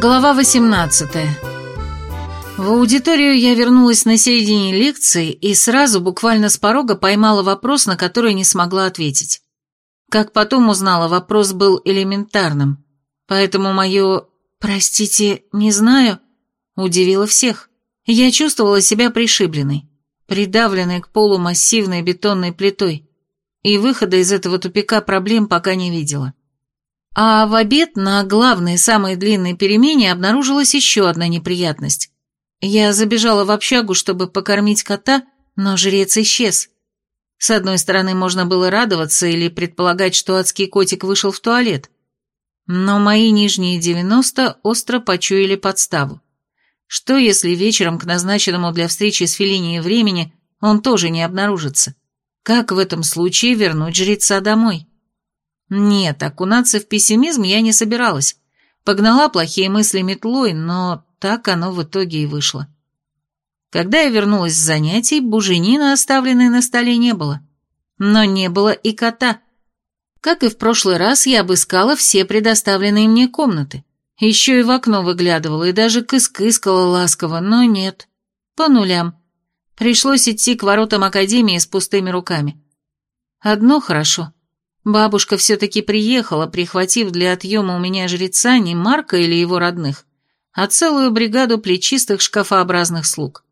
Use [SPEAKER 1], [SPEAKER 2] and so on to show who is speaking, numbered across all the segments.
[SPEAKER 1] Глава 18 В аудиторию я вернулась на середине лекции и сразу, буквально с порога, поймала вопрос, на который не смогла ответить. Как потом узнала, вопрос был элементарным, поэтому мое «простите, не знаю» удивило всех. Я чувствовала себя пришибленной, придавленной к полу массивной бетонной плитой, и выхода из этого тупика проблем пока не видела. А в обед на главной, самой длинной перемене обнаружилась еще одна неприятность. Я забежала в общагу, чтобы покормить кота, но жрец исчез. С одной стороны, можно было радоваться или предполагать, что адский котик вышел в туалет. Но мои нижние девяносто остро почуяли подставу. Что, если вечером к назначенному для встречи с Феллинией времени он тоже не обнаружится? Как в этом случае вернуть жреца домой? Нет, окунаться в пессимизм я не собиралась. Погнала плохие мысли метлой, но так оно в итоге и вышло. Когда я вернулась с занятий, буженина, оставленной на столе, не было. Но не было и кота. Как и в прошлый раз, я обыскала все предоставленные мне комнаты. Еще и в окно выглядывала, и даже кыс-кыскала ласково, но нет. По нулям. Пришлось идти к воротам Академии с пустыми руками. Одно хорошо. Бабушка все-таки приехала, прихватив для отъема у меня жреца не Марка или его родных, а целую бригаду плечистых шкафообразных слуг.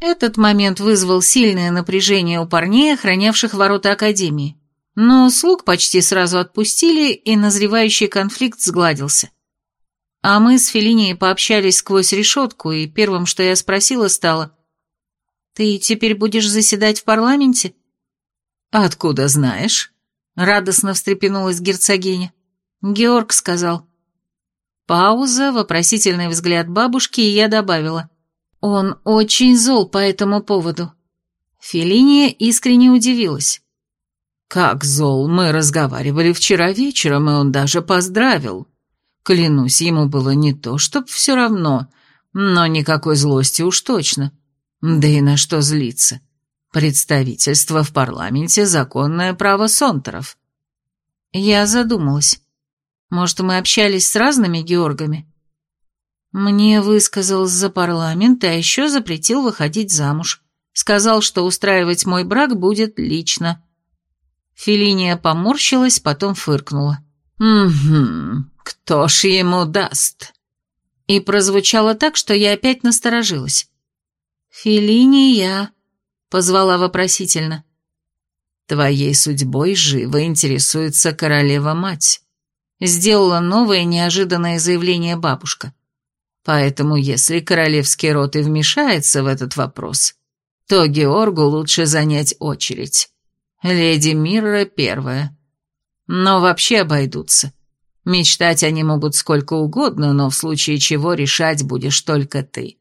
[SPEAKER 1] Этот момент вызвал сильное напряжение у парней, охранявших ворота Академии. Но слуг почти сразу отпустили, и назревающий конфликт сгладился. А мы с Феллинией пообщались сквозь решетку, и первым, что я спросила, стало «Ты теперь будешь заседать в парламенте?»
[SPEAKER 2] «Откуда знаешь?» Радостно встрепенулась герцогиня. Георг сказал.
[SPEAKER 1] Пауза, вопросительный взгляд бабушки, и я добавила. Он очень зол по этому поводу. Фелиния искренне удивилась.
[SPEAKER 2] «Как зол? Мы разговаривали вчера вечером, и он даже поздравил. Клянусь, ему было не то, чтоб все равно, но никакой злости уж точно. Да и на что злиться? Представительство в парламенте – законное право сонтеров.
[SPEAKER 1] Я задумалась. Может, мы общались с разными Георгами? Мне высказал за парламент, а еще запретил выходить замуж. Сказал, что устраивать мой брак будет лично. Филиния поморщилась, потом фыркнула.
[SPEAKER 2] «Угу, кто ж ему даст?»
[SPEAKER 1] И прозвучало так, что я опять насторожилась. «Филиния», Позвала вопросительно.
[SPEAKER 2] Твоей судьбой живо интересуется королева-мать. Сделала новое неожиданное заявление бабушка. Поэтому, если королевский род и вмешается в этот вопрос, то Георгу лучше занять очередь. Леди Мирра первая. Но вообще обойдутся. Мечтать они могут сколько угодно, но в случае чего решать будешь только ты.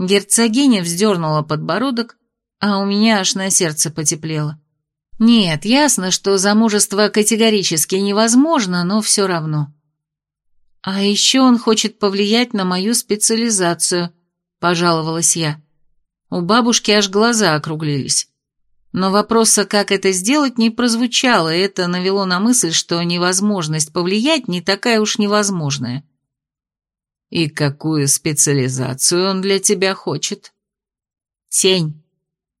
[SPEAKER 1] Герцогиня вздернула подбородок, а у меня аж на сердце потеплело. Нет, ясно, что замужество категорически невозможно, но все равно. А еще он хочет повлиять на мою специализацию, пожаловалась я. У бабушки аж глаза округлились. Но вопроса, как это сделать, не прозвучало, и это навело на мысль, что невозможность повлиять не такая уж невозможная.
[SPEAKER 2] «И какую специализацию он для тебя хочет?»
[SPEAKER 1] «Тень»,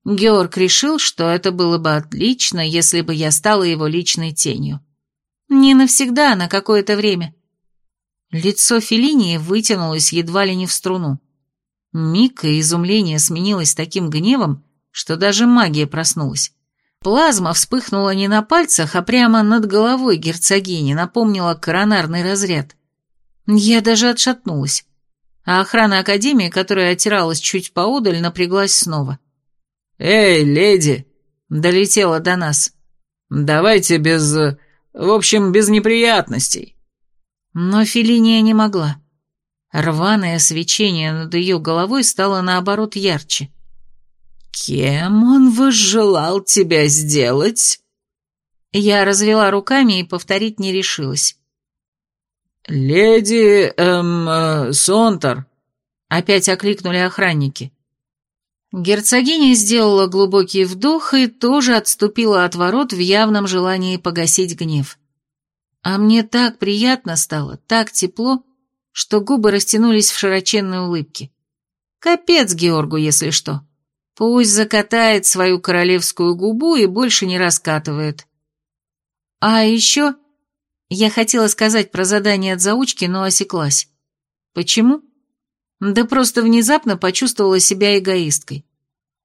[SPEAKER 1] Георг решил, что это было бы отлично, если бы я стала его личной тенью. Не навсегда, а на какое-то время. Лицо Феллинии вытянулось едва ли не в струну. Миг и изумление сменилось таким гневом, что даже магия проснулась. Плазма вспыхнула не на пальцах, а прямо над головой герцогини, напомнила коронарный разряд. Я даже отшатнулась, а охрана Академии, которая отиралась чуть поодаль, напряглась снова.
[SPEAKER 2] — «Эй, леди!» — долетело до нас. «Давайте без... в общем, без неприятностей».
[SPEAKER 1] Но Филиния не могла. Рваное свечение над ее головой стало наоборот ярче.
[SPEAKER 2] «Кем он возжелал тебя сделать?»
[SPEAKER 1] Я развела руками и повторить не решилась.
[SPEAKER 2] «Леди, эм, э, Сонтер», —
[SPEAKER 1] опять окликнули охранники. Герцогиня сделала глубокий вдох и тоже отступила от ворот в явном желании погасить гнев. А мне так приятно стало, так тепло, что губы растянулись в широченной улыбке. Капец Георгу, если что. Пусть закатает свою королевскую губу и больше не раскатывает. А еще я хотела сказать про задание от заучки, но осеклась. Почему? Да просто внезапно почувствовала себя эгоисткой.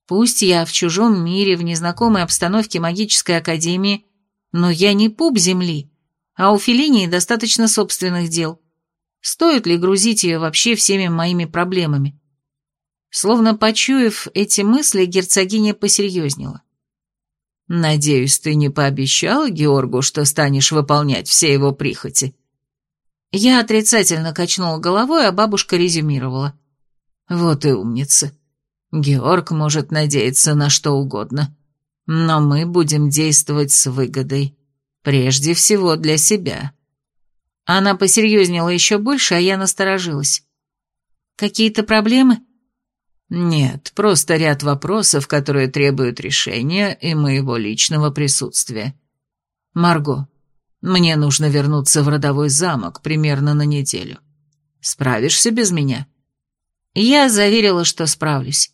[SPEAKER 1] Пусть я в чужом мире, в незнакомой обстановке магической академии, но я не пуп земли, а у Феллинии достаточно собственных дел. Стоит ли грузить ее вообще всеми моими проблемами? Словно почуяв эти мысли, герцогиня посерьезнела. «Надеюсь, ты не пообещала Георгу, что станешь выполнять все его прихоти?» Я отрицательно качнула головой, а бабушка резюмировала. «Вот и умница. Георг может надеяться на что угодно. Но мы будем действовать с выгодой. Прежде всего для себя». Она посерьезнела еще больше, а я насторожилась. «Какие-то проблемы?» Нет, просто ряд вопросов, которые требуют решения и моего личного присутствия. Марго, мне нужно вернуться в родовой замок примерно на неделю. Справишься без меня? Я заверила, что справлюсь.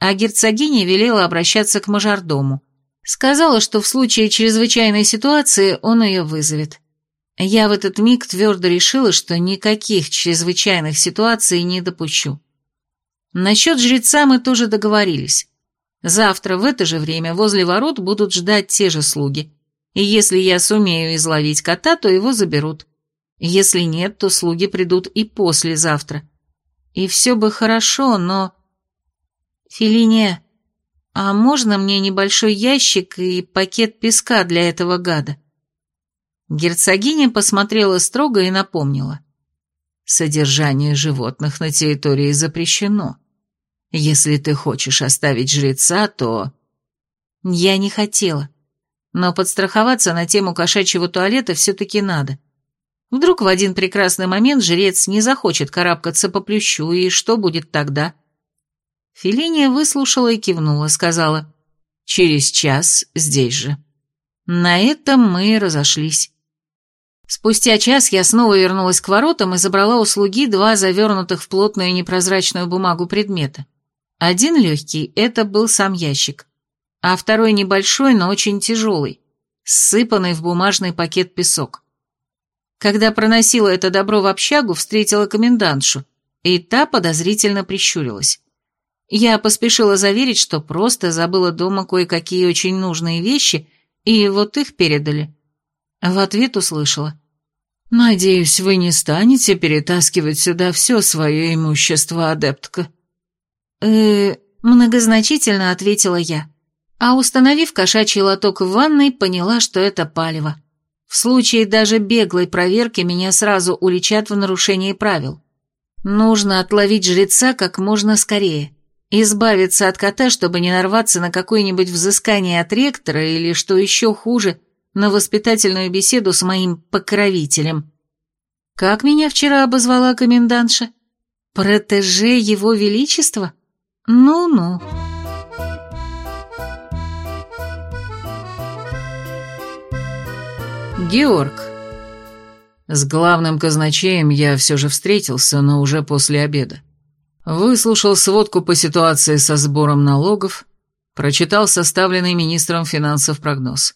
[SPEAKER 1] А герцогиня велела обращаться к мажордому. Сказала, что в случае чрезвычайной ситуации он ее вызовет. Я в этот миг твердо решила, что никаких чрезвычайных ситуаций не допущу. Насчет жреца мы тоже договорились. Завтра в это же время возле ворот будут ждать те же слуги. И если я сумею изловить кота, то его заберут. Если нет, то слуги придут и послезавтра. И все бы хорошо, но... Филиния, а можно мне небольшой ящик и пакет песка для этого гада? Герцогиня посмотрела строго и напомнила. Содержание животных на территории запрещено. Если ты хочешь оставить жреца, то...» Я не хотела, но подстраховаться на тему кошачьего туалета все-таки надо. Вдруг в один прекрасный момент жрец не захочет карабкаться по плющу, и что будет тогда? Филиния выслушала и кивнула, сказала, «Через час здесь же». На этом мы разошлись. Спустя час я снова вернулась к воротам и забрала у слуги два завернутых в плотную непрозрачную бумагу предмета. Один легкий – это был сам ящик, а второй небольшой, но очень тяжелый, ссыпанный в бумажный пакет песок. Когда проносила это добро в общагу, встретила комендантшу, и та подозрительно прищурилась. Я поспешила заверить, что просто забыла дома кое-какие очень нужные вещи, и вот их передали. В ответ услышала. «Надеюсь, вы не станете перетаскивать сюда все свое имущество, адептка» э многозначительно ответила я. А установив кошачий лоток в ванной, поняла, что это палево. В случае даже беглой проверки меня сразу уличат в нарушении правил. Нужно отловить жреца как можно скорее. Избавиться от кота, чтобы не нарваться на какое-нибудь взыскание от ректора или, что еще хуже, на воспитательную беседу с моим покровителем. Как меня вчера обозвала комендантша? Протеже его величества? Ну-ну.
[SPEAKER 2] Георг. С главным казначеем я все же встретился, но уже после обеда. Выслушал сводку по ситуации со сбором налогов, прочитал составленный министром финансов прогноз.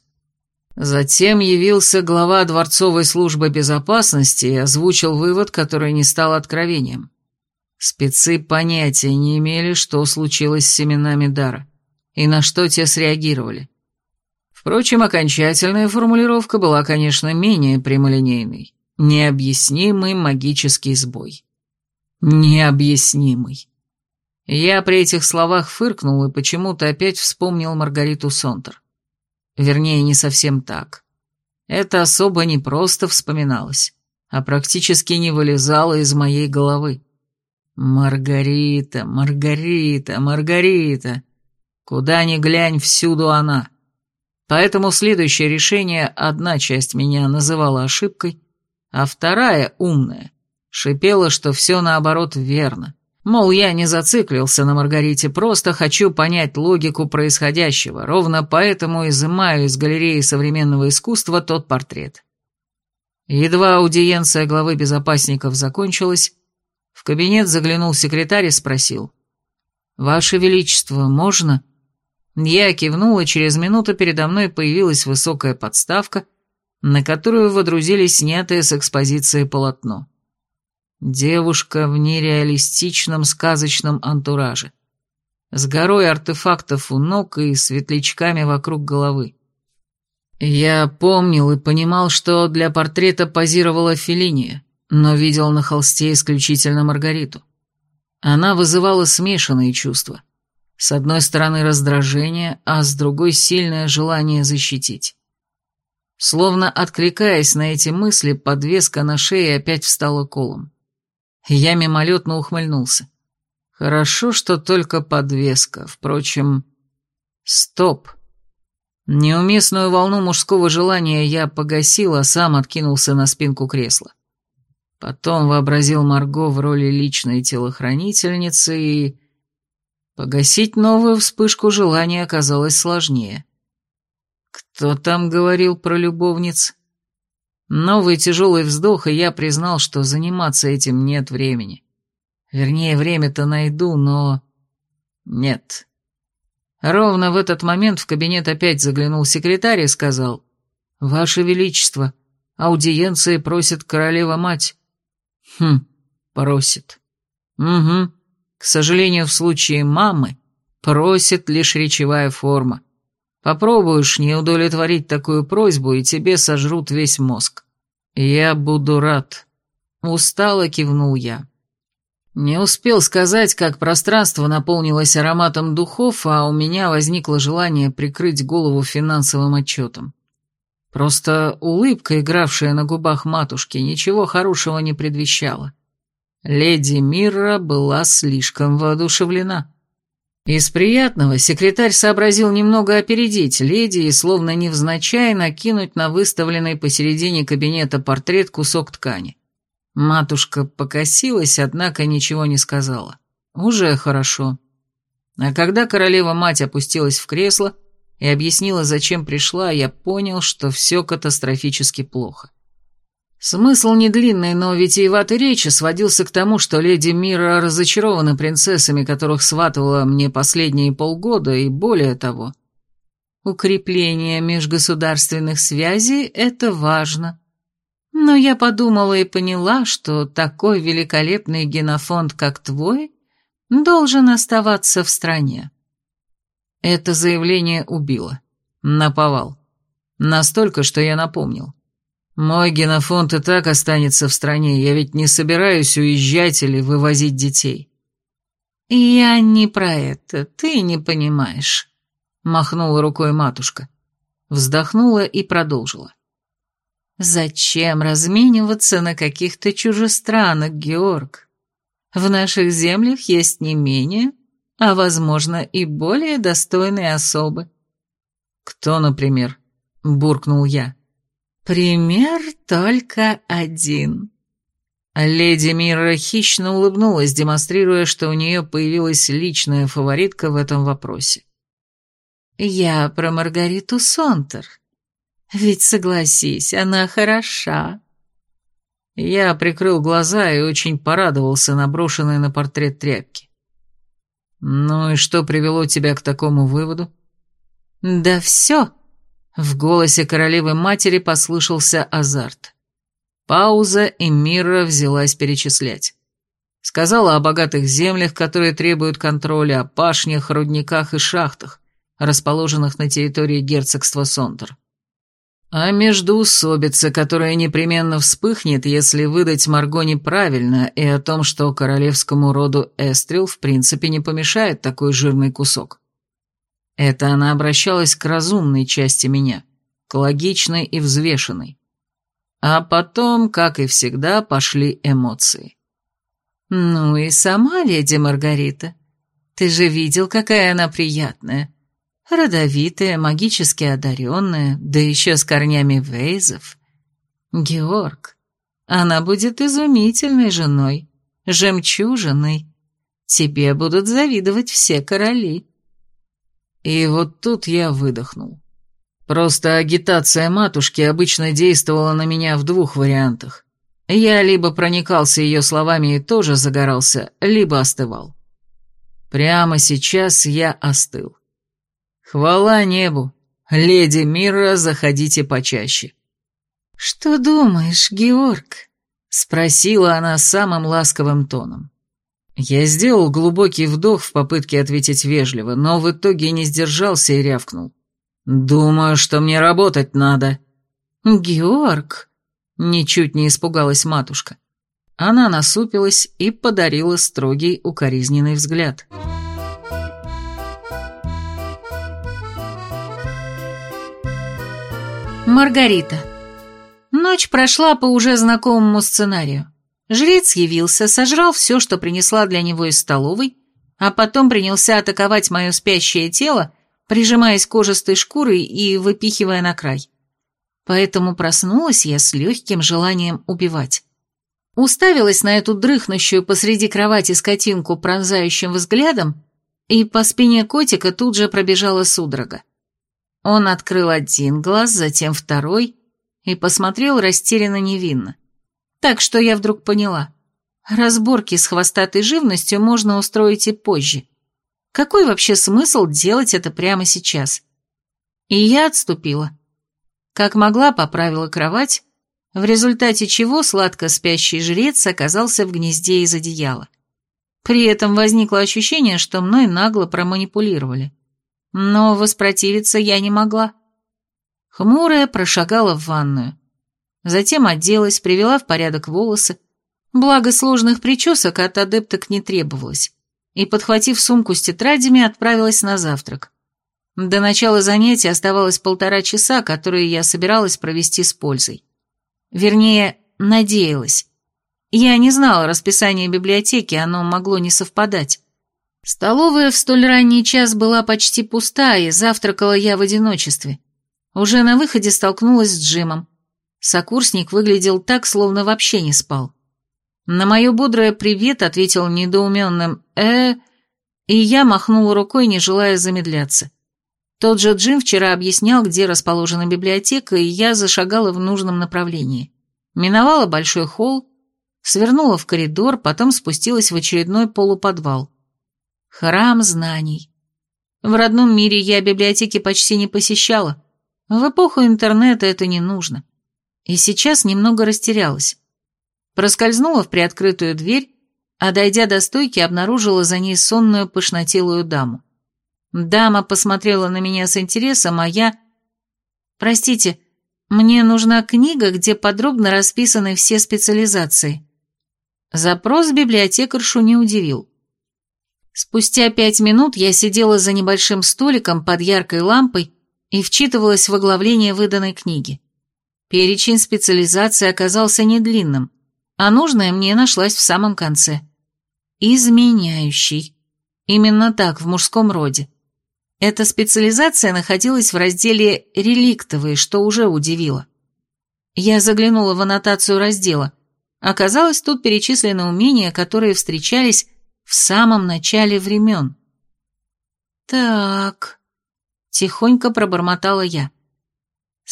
[SPEAKER 2] Затем явился глава дворцовой службы безопасности и озвучил вывод, который не стал откровением. Спецы понятия не имели, что случилось с семенами дара, и на что те среагировали. Впрочем, окончательная формулировка была, конечно, менее прямолинейной. Необъяснимый магический сбой. Необъяснимый. Я при этих словах фыркнул и почему-то опять вспомнил Маргариту Сонтер. Вернее, не совсем так. Это особо не просто вспоминалось, а практически не вылезало из моей головы. Маргарита, Маргарита, Маргарита. Куда ни глянь, всюду она. Поэтому следующее решение одна часть меня называла ошибкой, а вторая, умная, шипела, что все наоборот верно. Мол, я не зациклился на Маргарите, просто хочу понять логику происходящего, ровно поэтому изымаю из галереи современного искусства тот портрет. Едва аудиенция главы безопасников закончилась, в кабинет заглянул секретарь и спросил. «Ваше Величество, можно?» Я кивнула, через минуту передо мной появилась высокая подставка, на которую водрузили снятое с экспозиции полотно. Девушка в нереалистичном сказочном антураже. С горой артефактов у ног и светлячками вокруг головы. Я помнил и понимал, что для портрета позировала Феллиния, но видел на холсте исключительно Маргариту. Она вызывала смешанные чувства. С одной стороны раздражение, а с другой сильное желание защитить. Словно откликаясь на эти мысли, подвеска на шее опять встала колом. Я мимолетно ухмыльнулся. Хорошо, что только подвеска. Впрочем, стоп. Неуместную волну мужского желания я погасил, а сам откинулся на спинку кресла. Потом вообразил Марго в роли личной телохранительницы и Погасить новую вспышку желания оказалось сложнее. Кто там говорил про любовниц? Новый тяжелый вздох, и я признал, что заниматься этим нет времени. Вернее, время-то найду, но... Нет. Ровно в этот момент в кабинет опять заглянул секретарь и сказал, «Ваше Величество, аудиенции просит королева-мать». «Хм, просит». «Угу. К сожалению, в случае мамы просит лишь речевая форма. Попробуешь не удовлетворить такую просьбу, и тебе сожрут весь мозг. Я буду рад. Устало кивнул я. Не успел сказать, как пространство наполнилось ароматом духов, а у меня возникло желание прикрыть голову финансовым отчетом. Просто улыбка, игравшая на губах матушки, ничего хорошего не предвещала. Леди Мирра была слишком воодушевлена. Из приятного секретарь сообразил немного опередить леди и, словно невзначай, накинуть на выставленный посередине кабинета портрет кусок ткани. Матушка покосилась, однако ничего не сказала. Уже хорошо. А когда королева-мать опустилась в кресло и объяснила, зачем пришла, я понял, что все катастрофически плохо. Смысл недлинной, но витиеватой речи сводился к тому, что леди Мира разочарована принцессами, которых сватывала мне последние полгода, и более того. Укрепление межгосударственных связей — это важно. Но я подумала и поняла, что такой великолепный генофонд, как твой, должен оставаться в стране. Это заявление убило. Наповал. Настолько, что я напомнил. Мой генофонд и так останется в стране, я ведь не собираюсь уезжать или вывозить детей. Я не про это, ты не понимаешь, махнула рукой матушка. Вздохнула и продолжила. Зачем размениваться на каких-то чужестранах, Георг? В наших землях есть не менее, а, возможно, и более достойные особы. Кто, например? Буркнул я. Пример только один. Леди Мира хищно улыбнулась, демонстрируя, что у нее появилась личная фаворитка в этом вопросе. «Я про Маргариту Сонтер. Ведь, согласись, она хороша». Я прикрыл глаза и очень порадовался наброшенной на портрет тряпки. «Ну и что привело тебя к такому выводу?» «Да все», в голосе королевы-матери послышался азарт. Пауза, и Мирра взялась перечислять. Сказала о богатых землях, которые требуют контроля, о пашнях, рудниках и шахтах, расположенных на территории герцогства Сонтер. А междуусобица, которая непременно вспыхнет, если выдать Марго неправильно, и о том, что королевскому роду Эстрил в принципе не помешает такой жирный кусок. Это она обращалась к разумной части меня, к логичной и взвешенной. А потом, как и всегда, пошли эмоции. «Ну и сама леди Маргарита. Ты же видел, какая она приятная. Родовитая, магически одаренная, да еще с корнями вейзов. Георг, она будет изумительной женой, жемчужиной. Тебе будут завидовать все короли». И вот тут я выдохнул. Просто агитация матушки обычно действовала на меня в двух вариантах. Я либо проникался ее словами и тоже загорался, либо остывал. Прямо сейчас я остыл. Хвала небу, леди Мира, заходите почаще.
[SPEAKER 1] «Что думаешь, Георг?»
[SPEAKER 2] — спросила она самым ласковым тоном. Я сделал глубокий вдох в попытке ответить вежливо, но в итоге не сдержался и рявкнул. «Думаю, что мне работать надо».
[SPEAKER 1] «Георг?»
[SPEAKER 2] — ничуть не испугалась матушка. Она насупилась и подарила строгий укоризненный взгляд.
[SPEAKER 1] Маргарита. Ночь прошла по уже знакомому сценарию. Жрец явился, сожрал все, что принесла для него из столовой, а потом принялся атаковать мое спящее тело, прижимаясь кожистой шкурой и выпихивая на край. Поэтому проснулась я с легким желанием убивать. Уставилась на эту дрыхнущую посреди кровати скотинку пронзающим взглядом, и по спине котика тут же пробежала судорога. Он открыл один глаз, затем второй, и посмотрел растерянно невинно. Так что я вдруг поняла. Разборки с хвостатой живностью можно устроить и позже. Какой вообще смысл делать это прямо сейчас? И я отступила. Как могла, поправила кровать, в результате чего сладко спящий жрец оказался в гнезде из одеяла. При этом возникло ощущение, что мной нагло проманипулировали. Но воспротивиться я не могла. Хмурая прошагала в ванную. Затем оделась, привела в порядок волосы, благо сложных причесок от адепток не требовалось, и, подхватив сумку с тетрадями, отправилась на завтрак. До начала занятия оставалось полтора часа, которые я собиралась провести с пользой. Вернее, надеялась. Я не знала расписания библиотеки, оно могло не совпадать. Столовая в столь ранний час была почти пуста, и завтракала я в одиночестве. Уже на выходе столкнулась с Джимом. Сокурсник выглядел так, словно вообще не спал. На мое бодрое «привет» ответил недоуменным «э», и я махнула рукой, не желая замедляться. Тот же Джим вчера объяснял, где расположена библиотека, и я зашагала в нужном направлении. Миновала большой холл, свернула в коридор, потом спустилась в очередной полуподвал. Храм знаний. В родном мире я библиотеки почти не посещала. В эпоху интернета это не нужно и сейчас немного растерялась. Проскользнула в приоткрытую дверь, а дойдя до стойки, обнаружила за ней сонную пышнотелую даму. Дама посмотрела на меня с интересом, а я... «Простите, мне нужна книга, где подробно расписаны все специализации». Запрос библиотекаршу не удивил. Спустя пять минут я сидела за небольшим столиком под яркой лампой и вчитывалась в оглавление выданной книги. Перечень специализации оказался недлинным, а нужная мне нашлась в самом конце. Изменяющий. Именно так, в мужском роде. Эта специализация находилась в разделе «Реликтовые», что уже удивило. Я заглянула в аннотацию раздела. Оказалось, тут перечислены умения, которые встречались в самом начале времен. «Так...» — тихонько пробормотала я.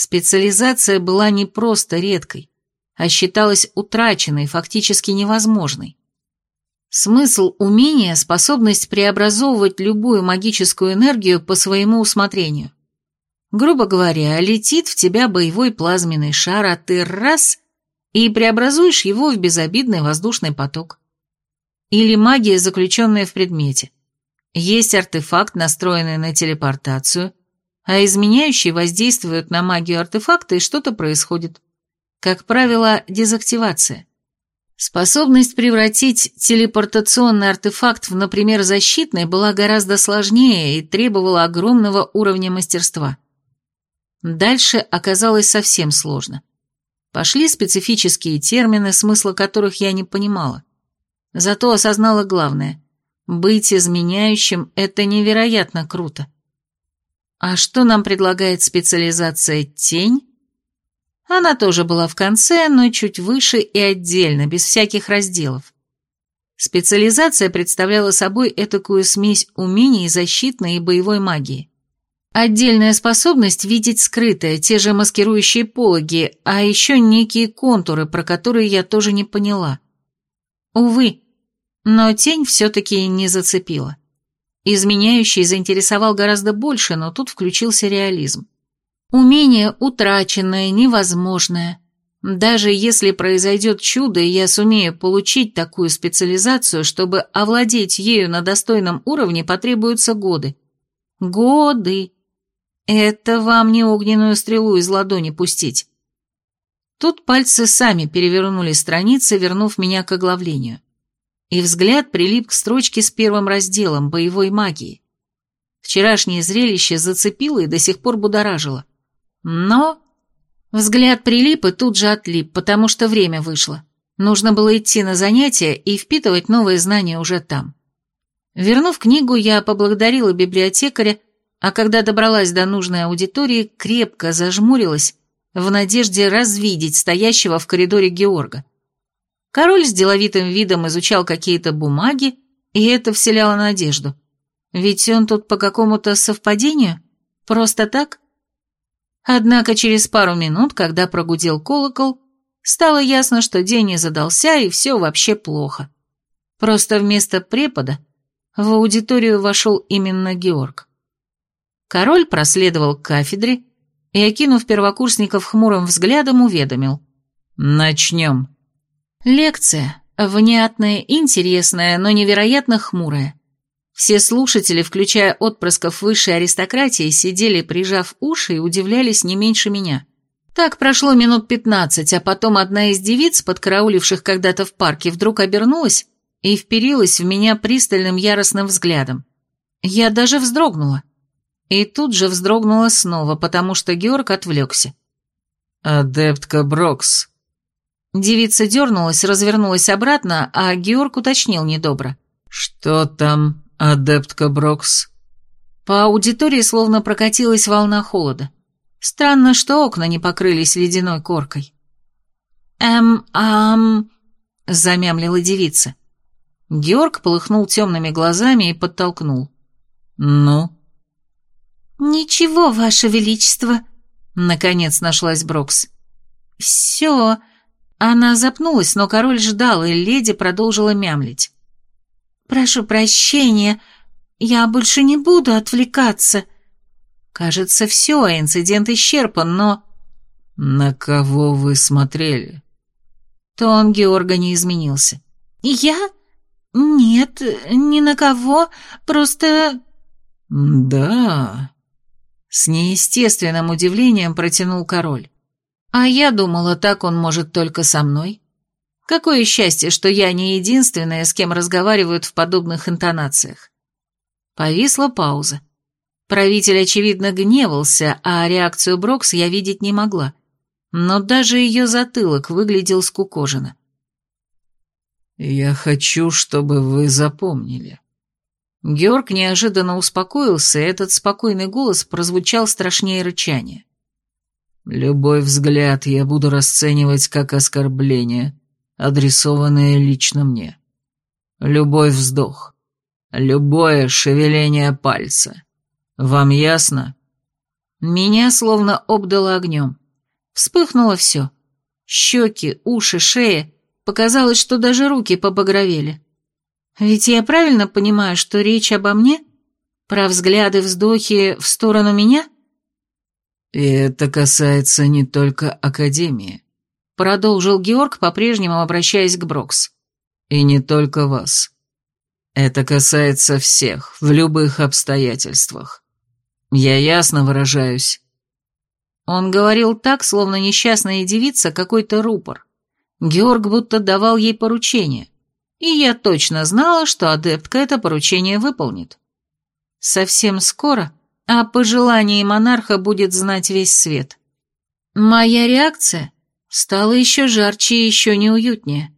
[SPEAKER 1] Специализация была не просто редкой, а считалась утраченной, фактически невозможной. Смысл умения – способность преобразовывать любую магическую энергию по своему усмотрению. Грубо говоря, летит в тебя боевой плазменный шар, а ты раз – и преобразуешь его в безобидный воздушный поток. Или магия, заключенная в предмете. Есть артефакт, настроенный на телепортацию, а изменяющие воздействуют на магию артефакта и что-то происходит. Как правило, дезактивация. Способность превратить телепортационный артефакт в, например, защитный была гораздо сложнее и требовала огромного уровня мастерства. Дальше оказалось совсем сложно. Пошли специфические термины, смысла которых я не понимала. Зато осознала главное. Быть изменяющим – это невероятно круто. А что нам предлагает специализация «Тень»? Она тоже была в конце, но чуть выше и отдельно, без всяких разделов. Специализация представляла собой этакую смесь умений защитной и боевой магии. Отдельная способность видеть скрытое, те же маскирующие пологи, а еще некие контуры, про которые я тоже не поняла. Увы, но тень все-таки не зацепила. Изменяющий заинтересовал гораздо больше, но тут включился реализм. Умение утраченное, невозможное. Даже если произойдет чудо, и я сумею получить такую специализацию, чтобы овладеть ею на достойном уровне, потребуются годы. Годы. Это вам не огненную стрелу из ладони пустить. Тут пальцы сами перевернули страницы, вернув меня к оглавлению. И взгляд прилип к строчке с первым разделом боевой магии. Вчерашнее зрелище зацепило и до сих пор будоражило. Но взгляд прилип и тут же отлип, потому что время вышло. Нужно было идти на занятия и впитывать новые знания уже там. Вернув книгу, я поблагодарила библиотекаря, а когда добралась до нужной аудитории, крепко зажмурилась в надежде развидеть стоящего в коридоре Георга. Король с деловитым видом изучал какие-то бумаги, и это вселяло надежду. Ведь он тут по какому-то совпадению? Просто так? Однако через пару минут, когда прогудел колокол, стало ясно, что день не задался и все вообще плохо. Просто вместо препода в аудиторию вошел именно Георг. Король проследовал к кафедре и, окинув первокурсников хмурым взглядом, уведомил. «Начнем». Лекция, внятная, интересная, но невероятно хмурая. Все слушатели, включая отпрысков высшей аристократии, сидели, прижав уши и удивлялись не меньше меня. Так прошло минут пятнадцать, а потом одна из девиц, подкарауливших когда-то в парке, вдруг обернулась и вперилась в меня пристальным яростным взглядом. Я даже вздрогнула. И тут же вздрогнула снова, потому что Георг отвлекся. «Адептка Брокс». Девица дернулась, развернулась обратно, а Георг уточнил недобро. «Что там, «Адептка Брокс». По аудитории словно прокатилась волна холода. Странно, что окна не покрылись ледяной коркой. «Эм, ам...» — замямлила девица. Георг полыхнул темными глазами и подтолкнул. «Ну?» «Ничего, Ваше Величество», — наконец нашлась Брокс. «Все...» Она запнулась, но король ждал, и леди продолжила мямлить. «Прошу прощения, я больше не буду отвлекаться». Кажется, все, инцидент исчерпан, но... «На кого вы смотрели?» Тон Георга не изменился. «Я? Нет, ни на кого, просто...» «Да...» С неестественным удивлением протянул король. «А я думала, так он может только со мной». Какое счастье, что я не единственная, с кем разговаривают в подобных интонациях. Повисла пауза. Правитель, очевидно, гневался, а реакцию Брокс я видеть не могла. Но даже ее затылок выглядел скукоженно. «Я хочу, чтобы вы запомнили». Георг неожиданно успокоился, и этот спокойный голос прозвучал страшнее рычания. «Любой взгляд я буду расценивать как оскорбление, адресованное лично мне. Любой вздох, любое шевеление пальца. Вам ясно? Меня словно обдало огнем. Вспыхнуло все. Щеки, уши, шея. Показалось, что даже руки побагровели. Ведь я правильно понимаю, что речь обо мне? Про взгляды, вздохи в сторону меня? И это касается не только Академии. Продолжил Георг, по-прежнему обращаясь к Брокс. «И не только вас. Это касается всех, в любых обстоятельствах. Я ясно выражаюсь». Он говорил так, словно несчастная девица какой-то рупор. Георг будто давал ей поручение. И я точно знала, что адептка это поручение выполнит. Совсем скоро о пожелании монарха будет знать весь свет. Моя реакция Стало еще жарче и еще неуютнее.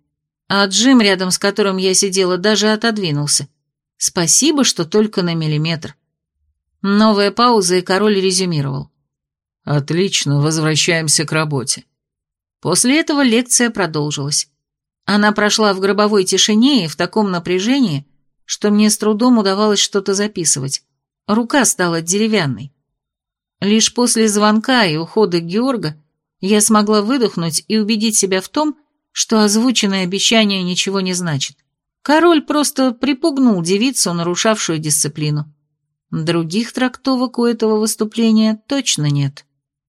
[SPEAKER 1] А Джим, рядом с которым я сидела, даже отодвинулся. Спасибо, что только на миллиметр. Новая пауза, и король резюмировал. «Отлично, возвращаемся к работе». После этого лекция продолжилась. Она прошла в гробовой тишине и в таком напряжении, что мне с трудом удавалось что-то записывать. Рука стала деревянной. Лишь после звонка и ухода Георга я смогла выдохнуть и убедить себя в том, что озвученное обещание ничего не значит. Король просто припугнул девицу, нарушавшую дисциплину. Других трактовок у этого выступления точно нет.